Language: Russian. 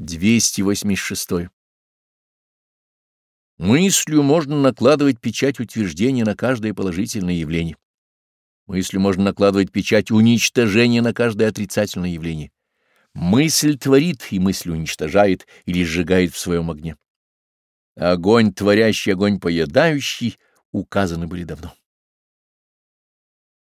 286. Мыслью можно накладывать печать утверждения на каждое положительное явление. Мыслью можно накладывать печать уничтожения на каждое отрицательное явление. Мысль творит, и мысль уничтожает или сжигает в своем огне. Огонь, творящий, огонь поедающий, указаны были давно.